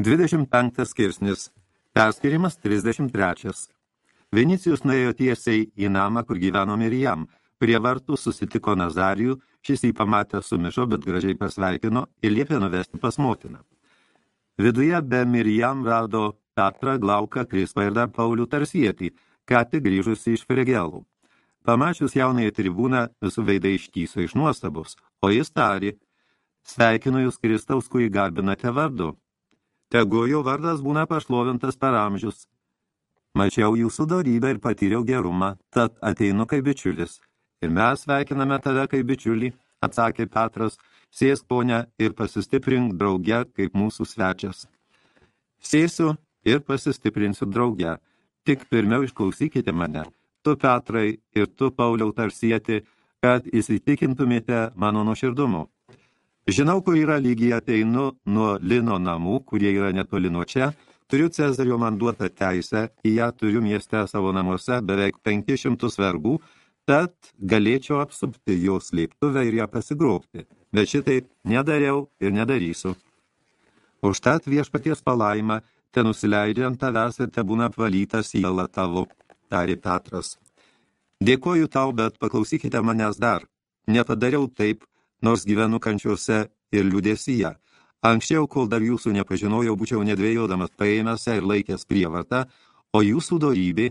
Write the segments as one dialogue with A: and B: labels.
A: 25 skirsnis. Perskirimas 33. Vinicijus nuėjo tiesiai į namą, kur gyveno Mirijam. Prie vartų susitiko Nazarijų, šis jį pamatė sumišo, bet gražiai pasveikino ir liepė nuvesti pas motiną. Viduje be Mirijam rado Petrą, Glauką, Krispą ir dar Paulių Tarsietį, ką tik grįžusi iš Fregelų. Pamačius jaunąją tribūną, visų veidai ištyso iš nuostabos, o jis tarė, sveikinu jūs Kristaus, kurį garbinate vardu. Tegu jo vardas būna pašlovintas per amžius. Mačiau jūsų darybę ir patyriau gerumą, tad ateinu kaip bičiulis. Ir mes sveikiname tave kaip bičiulį, atsakė Petras, sėsk ponia ir pasistiprink drauge kaip mūsų svečias. Sėsiu ir pasistiprinsiu drauge, tik pirmiau išklausykite mane, tu Petrai ir tu Pauliau tarsieti, kad įsitikintumėte mano nuoširdumu. Žinau, kur yra lygiai ateinu nuo Lino namų, kurie yra netoli nuo čia, turiu Cezario man duotą teisę, į ją turiu mieste savo namuose beveik 500 vergų, tad galėčiau apsupti jo slėptuvę ir ją pasigrobti, bet šitai nedariau ir nedarysiu. Užtat viešpaties palaima, te nusileidžia ant tavęs ir te būna apvalyta siela tavo, tarė Petras. Dėkoju tau, bet paklausykite manęs dar. Nepadariau taip, nors gyvenu kančiuose ir liūdėsyje. Anksčiau, kol dar jūsų nepažinojau, būčiau nedvėjodamas paėmęs ir laikęs prievartą, o jūsų dorybė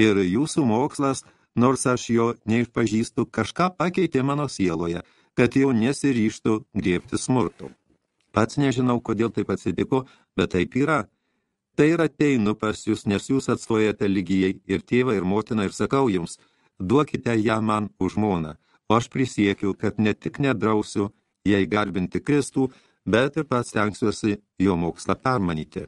A: ir jūsų mokslas, nors aš jo neišpažįstu, kažką pakeitė mano sieloje, kad jau nesiryštų griebti smurtų. Pats nežinau, kodėl taip atsitiko, bet taip yra. Tai ir ateinu pas jūs, nes jūs atstojate lygijai ir tėvą, ir motiną, ir sakau jums, duokite ją man už žmoną o aš prisiekiu, kad ne tik nedrausiu jai garbinti Kristų, bet ir pats stengsiuosi jo mokslą permanyti.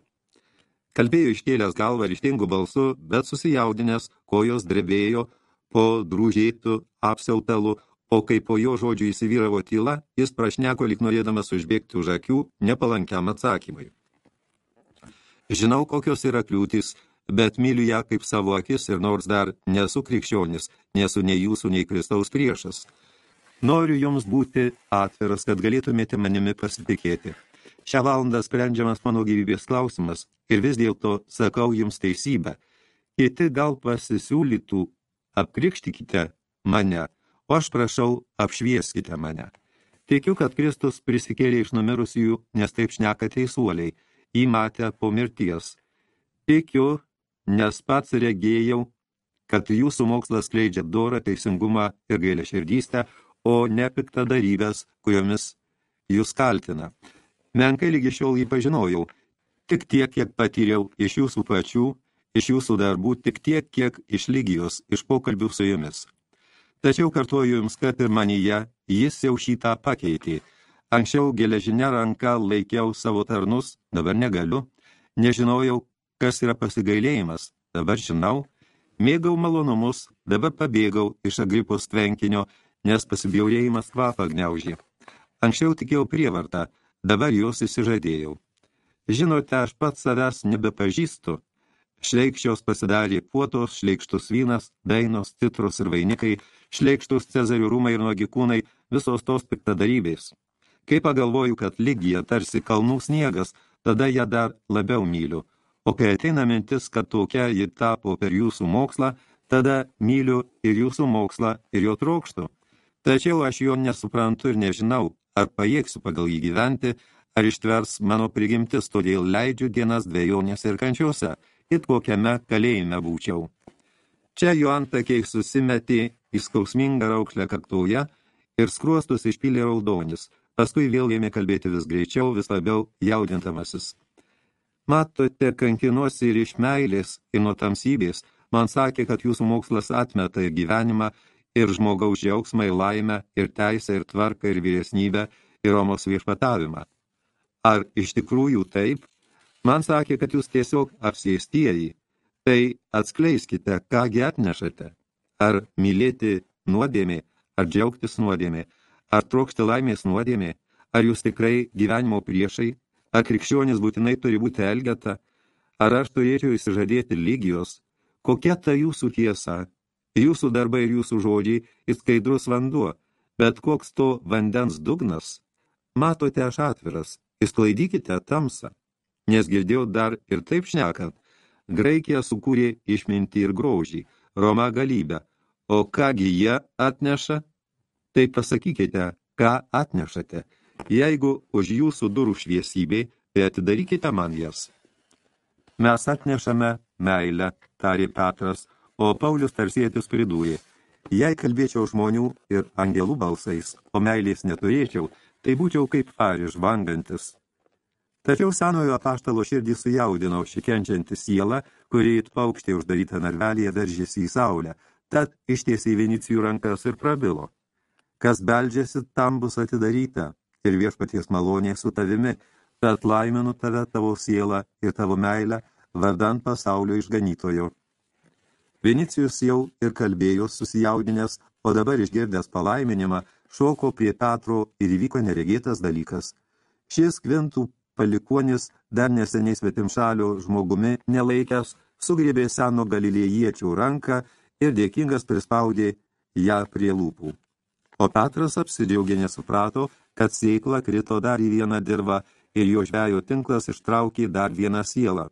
A: Kalbėjo iškėlęs galvą ryštingų balsu, bet susijaudinęs, kojos drebėjo po drūžėtų apsiautelų, o kai po jo žodžių įsivyravo tyla, jis prašneko lyg norėdamas užbėgti už akių nepalankiam atsakymui. Žinau, kokios yra kliūtis, bet myliu ją kaip savo akis ir nors dar nesu krikščionis, nesu nei jūsų, nei Kristaus priešas. Noriu jums būti atviras, kad galėtumėte manimi pasitikėti. Šią valandą sprendžiamas mano gyvybės klausimas ir vis dėlto sakau jums teisybę. Kiti gal pasisiūlytų, apkrikštikite mane, o aš prašau, apšvieskite mane. Tikiu, kad Kristus prisikėlė iš numirusiųjų, nes taip šneka teisuoliai, jį matė po mirties. Tikiu, nes pats regėjau, kad jūsų mokslas skleidžia dorą, teisingumą ir gailę širdystę, o ne piktadarybės, kuriomis jūs kaltina. Menkai lygi šiol jį pažinojau, tik tiek, kiek patyriau iš jūsų pačių, iš jūsų darbų, tik tiek, kiek iš lygijos, iš pokalbių su jumis. Tačiau kartuoju jums, kad ir manyje jis jau šitą pakeitė. Anksčiau geležinę ranką laikiau savo tarnus, dabar negaliu. Nežinojau, kas yra pasigailėjimas, dabar žinau, mėgau malonumus, dabar pabėgau iš agripos tvenkinio, nes pasibjaurėjimas kvapą gniaužė. Anksčiau tikėjau prievartą, dabar jos įsižadėjau. Žinote, aš pats savęs nebepažįstu. Šleikščios pasidarė puotos, šleikštus vynas, dainos, citrus ir vainikai, šleikštus cezarių rūmai ir nuogikūnai, visos tos piktadarybės. Kai pagalvoju, kad lygija tarsi kalnų sniegas, tada ją dar labiau myliu, O kai ateina mintis, kad tokia ji tapo per jūsų mokslą, tada myliu ir jūsų mokslą ir jo trokštų. Tačiau aš jo nesuprantu ir nežinau, ar pajėgsiu pagal jį gyventi, ar ištvers mano prigimtis, todėl leidžiu dienas dviejonės ir kančiuose, it kokiame kalėjime būčiau. Čia jo antakiai susimetė į skausmingą raukšlę kaktoje ir skruostus išpylė raudonis, paskui vėl ėmė kalbėti vis greičiau, vis labiau jaudintamasis. Matote, kankinuosi ir iš meilės, ir nuo tamsybės. Man sakė, kad jūsų mokslas atmeta ir gyvenimą, ir žmogaus džiaugsmą, ir laimę, ir teisę, ir tvarką, ir vyresnybę, ir Romos viešpatavimą. Ar iš tikrųjų taip? Man sakė, kad jūs tiesiog apsėstieji. Tai atskleiskite, kągi atnešate. Ar mylėti nuodėmė, ar džiaugtis nuodėmė, ar trokšti laimės nuodėmė, ar jūs tikrai gyvenimo priešai, Ar krikščionis būtinai turi būti elgeta? Ar aš turėčiau įsižadėti lygijos? Kokia ta jūsų tiesa? Jūsų darbai ir jūsų žodžiai ir skaidrus vanduo, bet koks to vandens dugnas? Matote, aš atviras, įsklaidykite tamsą. nes girdėjau dar ir taip šnekant. Graikija sukūrė išmintį ir grožį, Roma galybę. O kągi jie atneša? Tai pasakykite, ką atnešate. Jeigu už jūsų durų šviesybė, tai atidarykite man jas. Mes atnešame meilę, tarė Petras, o Paulius tarsėtis pridūrė. Jei kalbėčiau žmonių ir angelų balsais, o meilės neturėčiau, tai būčiau kaip ari žvangantis. Tačiau senojo apaštalo širdį sujaudino šikenčianti siela, kuri it paukštė uždaryta narvelėje veržėsi į saulę, tad ištiesiai Vinicijų rankas ir prabilo. Kas beldžiasi, tam bus atidaryta, ir viešpaties malonė su tavimi, tad laiminu tave tavo sielą ir tavo meilę, vardant pasaulio išganytojo. Vinicijus jau ir kalbėjo susijaudinęs, o dabar išgirdęs palaiminimą, šoko prie Petro ir įvyko neregėtas dalykas. Šis kvintų palikuonis, dar neseniai svetimšalio žmogumi nelaikęs, sugrėbė seno galilėjiečių ranką ir dėkingas prispaudė ją prie lūpų. O Petras apsidžiaugė nesuprato, kad sėkla krito dar į vieną dirvą ir jo žvejo tinklas ištraukė dar vieną sielą.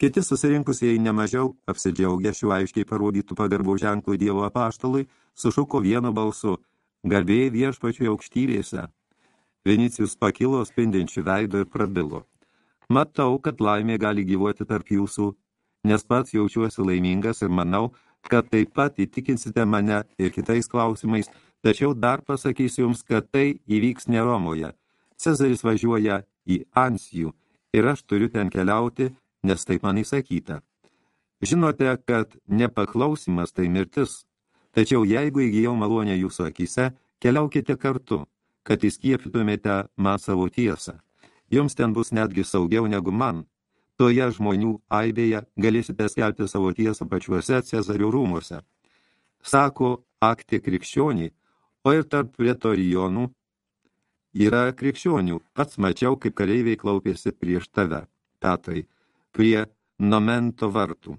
A: Kiti susirinkusieji nemažiau, apsidžiaugę šiuo aiškiai parodytų pagarbų ženklų Dievo apaštalui, sušuko vienu balsu, garbėjai viešpačiui aukštyrėse. Vinicijus pakilo spindinčių veido ir prabilo. Matau, kad laimė gali gyvuoti tarp jūsų, nes pats jaučiuosi laimingas ir manau, kad taip pat įtikinsite mane ir kitais klausimais, tačiau dar pasakysiu jums, kad tai įvyks ne Romoje. Cezaris važiuoja į Ansijų ir aš turiu ten keliauti, nes taip man įsakyta. Žinote, kad nepaklausimas tai mirtis, tačiau jeigu įgyjau malonę jūsų akise, keliaukite kartu, kad įskiepytumėte man savo tiesą. Jums ten bus netgi saugiau negu man. Toje žmonių aibėje galėsite skelbti savo tiesą pačiuose Cezario rūmuose. Sako, akti krikščionį, o ir tarp pretorijonų yra krikščionių. Pats mačiau, kaip kareiviai klaupėsi prieš tave, Petrai, prie Nomento vartų.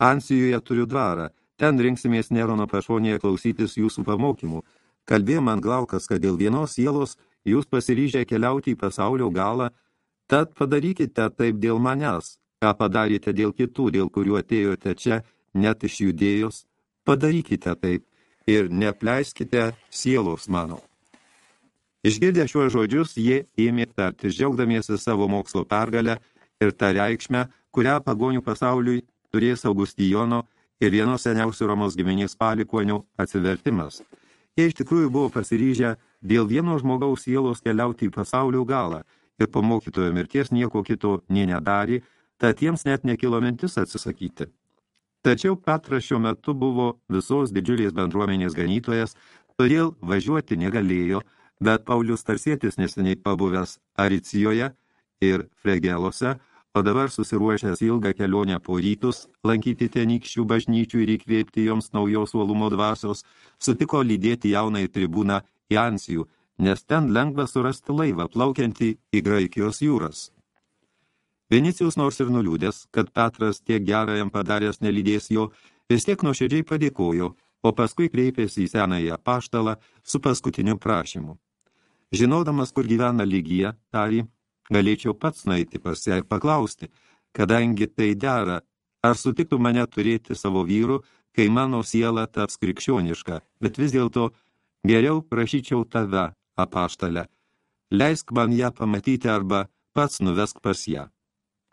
A: Ansijoje turiu dvarą, ten rinksimės Nerono pašonėje klausytis jūsų pamokymų. Kalbėjo man Glaukas, kad dėl vienos sielos jūs pasiryžę keliauti į pasaulio galą, tad padarykite taip dėl manęs, ką padarėte dėl kitų, dėl kurių atėjote čia, net iš judėjos, padarykite taip ir nepleiskite sielos mano. Išgirdę šiuos žodžius, jie ėmė tarti, žiaugdamiesi savo mokslo pergalę ir tą reikšmę, kurią pagonių pasauliui turės Augustijono ir vienos seniausių Romos giminės palikonių atsivertimas. Jie iš tikrųjų buvo pasiryžę dėl vieno žmogaus sielos keliauti į pasaulio galą ir po mokytojo mirties nieko kito nė nedarė, tad jiems net nekilo mintis atsisakyti. Tačiau Petras šiuo metu buvo visos didžiulės bendruomenės ganytojas, todėl važiuoti negalėjo, bet Paulius Tarsietis neseniai pabuvęs Aricijoje ir Fregelose o dabar susiruošęs ilgą kelionę po rytus, lankyti tenykščių bažnyčių ir įkvėpti joms naujos uolumo dvasios, sutiko lydėti jaunai tribūną į Ansijų, nes ten lengva surasti laivą plaukiantį į Graikijos jūras. Vinicijus nors ir nuliūdęs, kad Petras tiek gerą jam padaręs nelydės jo, vis tiek nuoširdžiai padėkojo, o paskui kreipėsi į senąją paštalą su paskutiniu prašymu. Žinodamas, kur gyvena lygija, tarį, galėčiau pats nueiti pas ją ir paklausti, kadangi tai dera, ar sutiktų mane turėti savo vyrų, kai mano siela taps krikščioniška, bet vis dėlto geriau prašyčiau tave, apaštalę. Leisk man ją pamatyti arba pats nuvesk pas ją.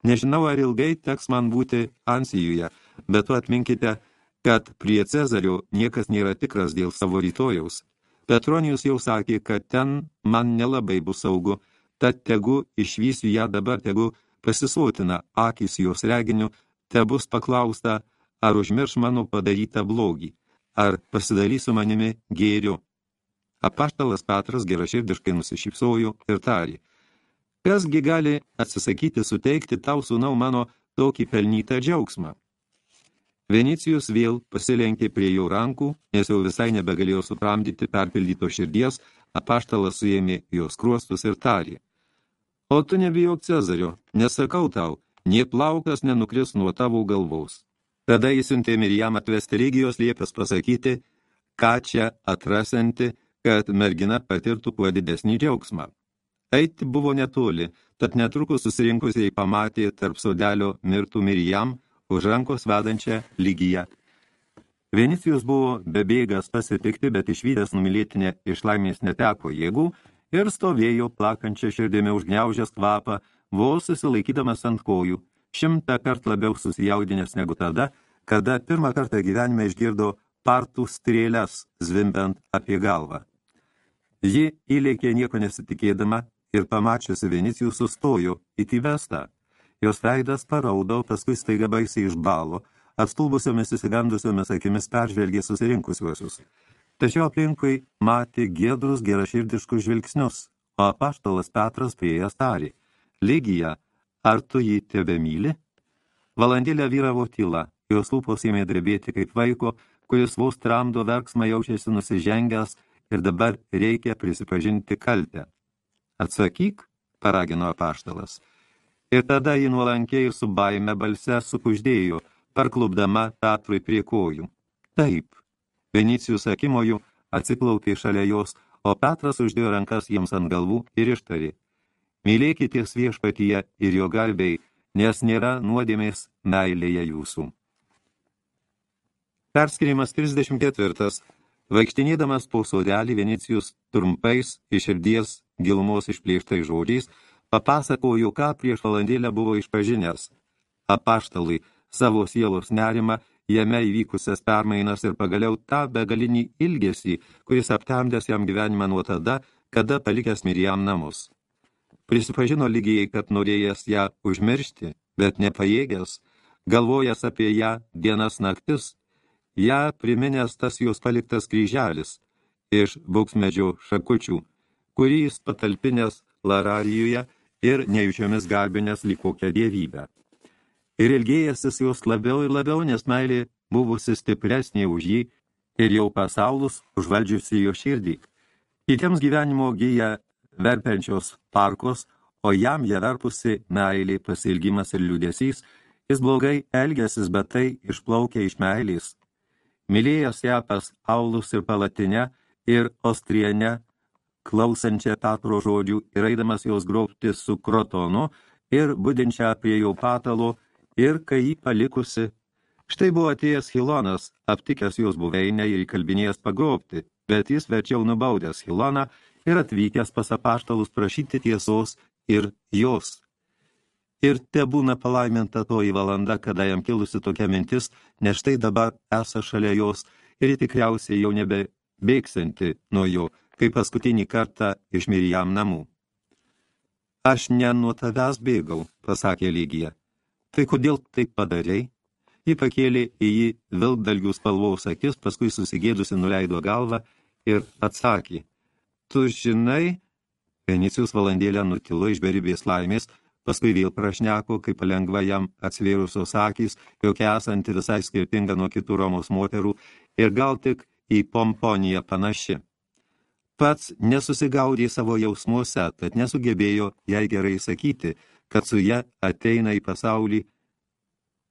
A: Nežinau, ar ilgai teks man būti Ansijuje, bet tu atminkite, kad prie Cezario niekas nėra tikras dėl savo rytojaus. Petronijus jau sakė, kad ten man nelabai bus saugu, tad tegu išvysiu ją dabar, tegu pasisotina akis jos reginiu, te bus paklausta, ar užmirš mano padarytą blogį, ar pasidarysiu manimi gėriu. Apaštalas Petras geraširdiškai nusišypsojo ir tarė, kasgi gali atsisakyti suteikti tau sūnau mano tokį pelnytą džiaugsmą. Venicijus vėl pasilenkė prie jo rankų, nes jau visai nebegalėjo sutramdyti perpildyto širdies, apaštalas suėmė jos kruostus ir tarė. O tu nebijok Cezario, nesakau tau, nie plaukas nenukris nuo tavo galvaus. Tada jis siuntė Mirjam atvesti regijos liepės pasakyti, ką čia atrasanti, kad mergina patirtų kuo didesnį džiaugsmą. Eiti buvo netoli, tad netrukus susirinkusiai pamatė tarp sodelio mirtų Mirijam už rankos vedančią lygiją. Venicijus buvo bebėgas pasitikti, bet išvydęs numylėtinę iš laimės neteko jėgų ir stovėjo plakančią širdimi užgniaužęs kvapą, vos susilaikydamas ant kojų, šimtą kart labiau susijaudinęs negu tada, kada pirmą kartą gyvenime išgirdo partų strėlės zvimbiant apie galvą. Ji įlėkė nieko nesitikėdama ir pamačiusi Venicijų sustojo įtivestą. Jos veidas paraudo, paskui staiga baisiai išbalo, atstulbusiomis įsigandusiomis akimis peržvelgė susirinkusiuosius. Tačiau aplinkui matė giedrus geraširdiškus žvilgsnius, o apaštalas Petras priejas tarė. Lygija, ar tu jį tebe myli? Valandėlę vyravo tyla, jos lūpos ėmė drebėti kaip vaiko, kuris vos tramdo verksmą jaučiasi nusižengęs ir dabar reikia prisipažinti kaltę. Atsakyk, paragino apaštalas. Ir tada jį nuolankiai su baime balse sukuždėjo, parklubdama Petrui prie kojų. Taip, Venicijus akimojų atsiklaupė šalia jos, o Petras uždėjo rankas jiems ant galvų ir ištarė. Mylėkitės viešpatyje ir jo galbiai, nes nėra nuodėmės meilėje jūsų. Perskirimas 34. Vaikštinėdamas po sodelį Venicijus trumpais iš širdies gilumos išplėštai žodžiais papasakojo, ką prieš valandėlę buvo išpažinęs. Apaštalai savo sielos nerimą, jame įvykusias permainas ir pagaliau tą begalinį ilgesį, kuris aptemdęs jam gyvenimą nuo tada, kada palikęs Mirijam namus. Prisipažino lygiai, kad norėjęs ją užmiršti, bet nepajėgęs, galvojęs apie ją dienas naktis, ją priminęs tas jos paliktas kryželis iš buksmedžio šakučių, kurį jis patalpinęs Lararijoje ir nejučiomis garbinės lyg kokią dievybę. Ir ilgėjęsis jos labiau ir labiau, nes meilė buvusi stipresnė už jį ir jau pasaulus užvaldžiusi jo širdį. Kitiems gyvenimo gyja verpenčios parkos, o jam jie verpusi meilė, pasilgimas ir liūdėsys, jis blogai elgėsis, bet tai išplaukia iš meilės, mylėjęs ją pas Aulus ir Palatinę ir Ostrienę, klausančią Petro žodžių ir eidamas jos grobti su krotonu ir budinčią prie jo patalo ir kai jį palikusi. Štai buvo atėjęs Hilonas, aptikęs jos buveinę ir įkalbinėjęs pagrobti, bet jis verčiau nubaudęs Hiloną ir atvykęs pas apaštalus prašyti tiesos ir jos ir te būna palaiminta toji valanda, kada jam kilusi tokia mintis, nes štai dabar esa šalia jos ir tikriausiai jau nebe bėgsanti nuo jo, kaip paskutinį kartą iš Mirijam namų. Aš ne nuo tavęs bėgau, pasakė lygija. Tai kodėl taip padarei? Ji pakėlė į jį vilkdalgių spalvaus akis, paskui susigėdusi nuleido galvą ir atsakė. Tu žinai, Venicijus valandėlę nutilo iš beribės laimės, Paskui vėl prašneko, kaip palengva jam atsvėrusios akys, jog esanti visai skirtinga nuo kitų Romos moterų ir gal tik į pomponiją panaši. Pats nesusigaudė savo jausmuose, tad nesugebėjo jai gerai sakyti, kad su ja ateina į pasaulį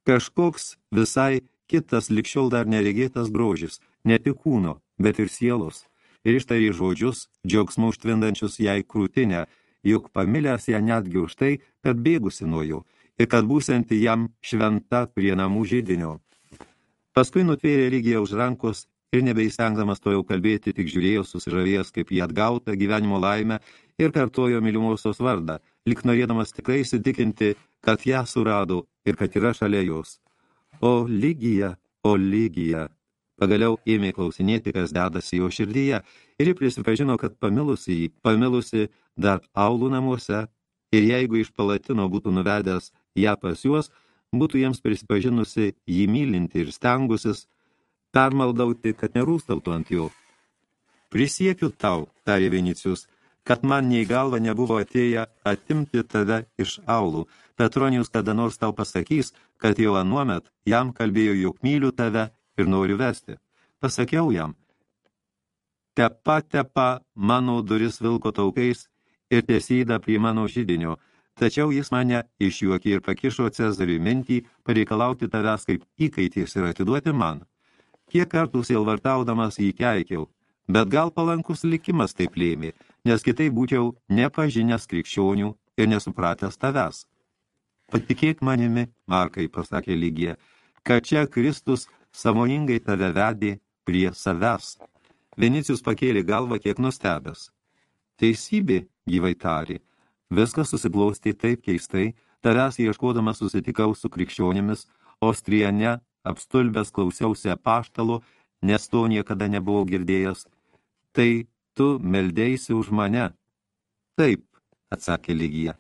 A: kažkoks visai kitas likščiol dar neregėtas grožis, ne tik kūno, bet ir sielos, ir ištarė žodžius, džiaugsmų užtvindančius jai krūtinę, juk pamilęs ją netgi už tai, kad bėgusi nuo jo ir kad būsianti jam šventa prie namų žydinio. Paskui nutvėrė lygiai už rankos ir nebeįstengdamas to jau kalbėti, tik žiūrėjo susižavėjęs kaip jį atgautą gyvenimo laimę ir kartojo mylimosios vardą, lik norėdamas tikrai įsitikinti, kad ją surado ir kad yra šalia jos. O lygija, o lygija. Pagaliau ėmė klausinėti, kas dedasi jo širdyje, ir ji prisipažino, kad pamilusi jį, pamilusi dar aulų namuose, ir jeigu iš palatino būtų nuvedęs ją pas juos, būtų jiems prisipažinusi jį mylinti ir stengusis, permaldauti, kad nerūstautų ant jo. Prisiekiu tau, tarė Vinicijus, kad man nei galva nebuvo atėję atimti tave iš aulų. Petronijus kada nors tau pasakys, kad jau anuomet jam kalbėjo, jog myliu tave ir noriu vesti. Pasakiau jam, tepa tepa mano duris vilko taukais ir tiesyda prie mano žydinio, tačiau jis mane išjuokė ir pakišo Cezariui mintį pareikalauti tavęs kaip įkaitys ir atiduoti man. Kiek kartų sielvartaudamas jį keikiau, bet gal palankus likimas taip lėmė, nes kitai būčiau nepažinęs krikščionių ir nesupratęs tavęs. Patikėk manimi, Markai, pasakė lygija, kad čia Kristus samoningai tave vedė prie savęs. Venicijus pakėlė galvą kiek nustebęs. Teisybė, gyvai tarė, viskas susiglausti taip keistai, tavęs ieškodamas susitikau su krikščionimis, o strijane apstulbęs klausiausi apaštalo, nes to niekada nebuvau girdėjęs. Tai tu meldėsi už mane. Taip, atsakė lygija.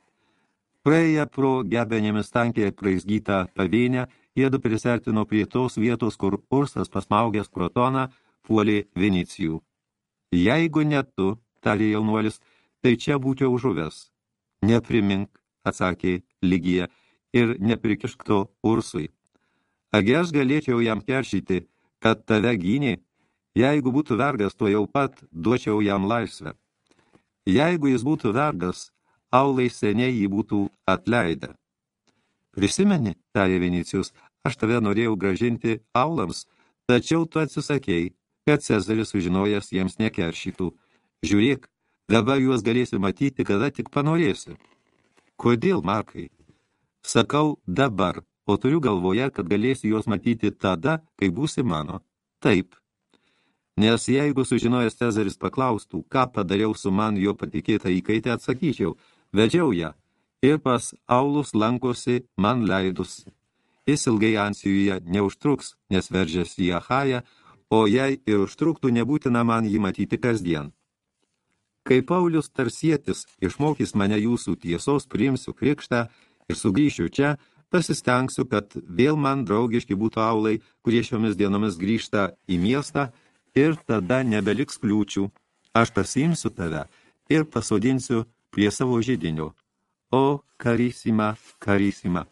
A: Praėję pro gebenėmis tankiai praizgytą pavėnę, jiedu prisertino prie tos vietos, kur Ursas pasmaugęs krotoną puolė Vinicijų. Jeigu ne tu, tarė jaunuolis, tai čia būčiau žuvęs. Neprimink, atsakė lygija, ir neprikišk to Ursui. Agi aš galėčiau jam keršyti, kad tave gynė, jeigu būtų vergas, to jau pat duočiau jam laisvę. Jeigu jis būtų vergas, aulai seniai jį būtų atleidę. Prisimeni, tarė Vinicijus, aš tave norėjau gražinti aulams, tačiau tu atsisakėjai, kad Cezaris sužinojęs jiems nekeršytų. Žiūrėk, dabar juos galėsi matyti, kada tik panorėsi. Kodėl, Markai? Sakau dabar, o turiu galvoje, kad galėsi juos matyti tada, kai būsi mano. Taip. Nes jeigu sužinojęs Cezaris paklaustų, ką padariau su man jo patikėtą įkaitę, atsakyčiau – Vedžiau ją ir pas Aulus lankosi man leidus. Jis ilgai Ansijuje neužtruks, nes veržėsi į Ahają, o jei ir užtruktų, nebūtina man jį matyti kasdien. Kai Paulius tarsietis išmokys mane jūsų tiesos, priimsiu krikštą ir sugrįšiu čia, pasistengsiu, kad vėl man draugiški būtų aulai, kurie šiomis dienomis grįžta į miestą ir tada nebeliks kliūčių. Aš pasiimsiu tave ir pasodinsiu prie savo žydinio. O, karysima, karysima.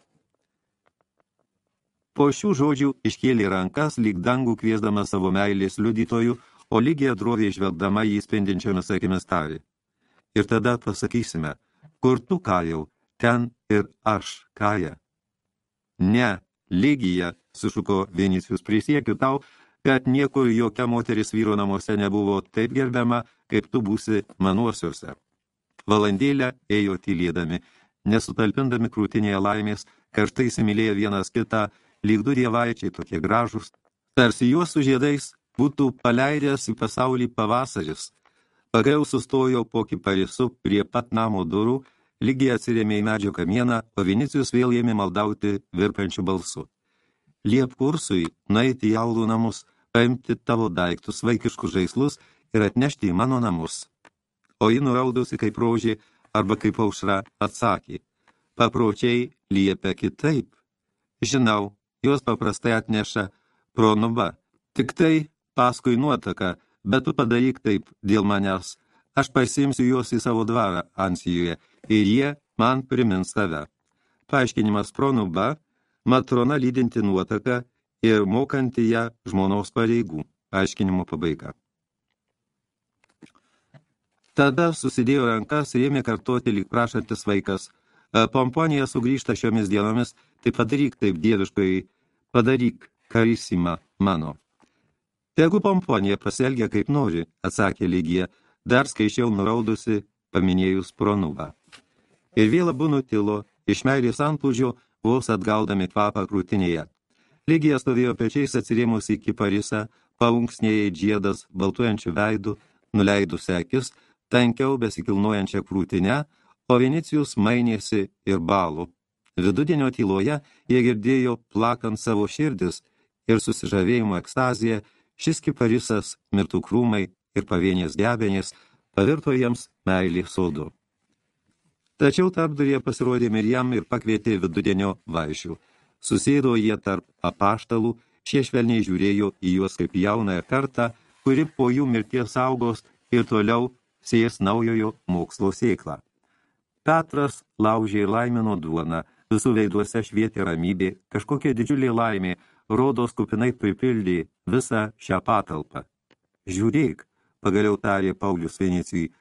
A: Po šių žodžių iškėlė rankas, lyg dangų kviesdama savo meilės liudytojų, o lygiai droviai žvelgdama jį spindinčiomis akimis tarė. Ir tada pasakysime, kur tu kajau, ten ir aš kaja. Ne, lygija, sušuko Vinicijus, prisiekiu tau, kad niekur jokia moteris vyro namuose nebuvo taip gerbiama, kaip tu būsi manuosiuose. Valandėlę ėjo tylėdami, nesutalpindami krūtinėje laimės, karštai įsimylėję vienas kitą, lyg du dievaičiai tokie gražus, tarsi juos su žiedais būtų paleidęs į pasaulį pavasaris. Pagaliau sustojo po kiparisu prie pat namo durų, lygiai atsirėmė į medžio kamieną, o Vinicijus vėl ėmė maldauti virpančių balsų. Liep kursui nueiti į aulų namus, paimti tavo daiktus, vaikiškus žaislus ir atnešti į mano namus o ji nuraudusi kaip rožė arba kaip aušra atsakė. Papročiai liepia kitaip. Žinau, juos paprastai atneša pronuba. Tik tai paskui nuotaka, bet tu padaryk taip dėl manęs. Aš pasimsiu juos į savo dvarą Ansijoje ir jie man primins tave. Paaiškinimas pronuba, matrona lydinti nuotaką ir mokanti ją žmonos pareigų. Aiškinimo pabaiga. Tada susidėjo rankas ir ėmė kartoti lyg prašantis vaikas. E, Pomponija sugrįžta šiomis dienomis, tai padaryk taip dieviškai, padaryk karisima mano. Tegu Pomponija pasielgia kaip nori, atsakė lygija, dar skaičiau nuraudusi, paminėjus pronubą. Ir vėl abu nutilo, iš meilės antplūdžio, vos atgaudami kvapą krūtinėje. Lygija stovėjo pečiais atsirėmusi į kiparisą, paunksnėjai džiedas, baltuojančių veidų, nuleidusi akis, tankiau besikilnojančią krūtinę, o Vinicijus mainėsi ir balų. Vidudienio tyloje jie girdėjo plakant savo širdis ir susižavėjimo ekstaziją, šis kiparisas, mirtų krūmai ir pavienės gebenės pavirto jiems meilį sodu. Tačiau tarpdurėje pasirodė Mirjam ir pakvietė vidudienio vaišių. Susėdo jie tarp apaštalų, šie švelniai žiūrėjo į juos kaip jaunąją kartą, kuri po jų mirties augos ir toliau sės naujojo mokslo sėklą. Petras laužė ir laimino duoną, visų veiduose švietė ramybė, kažkokia didžiulė laimė, rodos kupinai pripildė visą šią patalpą. Žiūrėk, pagaliau tarė Paulius Venecijui,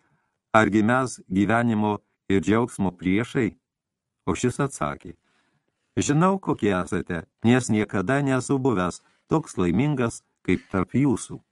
A: argi mes gyvenimo ir džiaugsmo priešai? O šis atsakė, žinau, kokie esate, nes niekada nesu buvęs toks laimingas kaip tarp jūsų.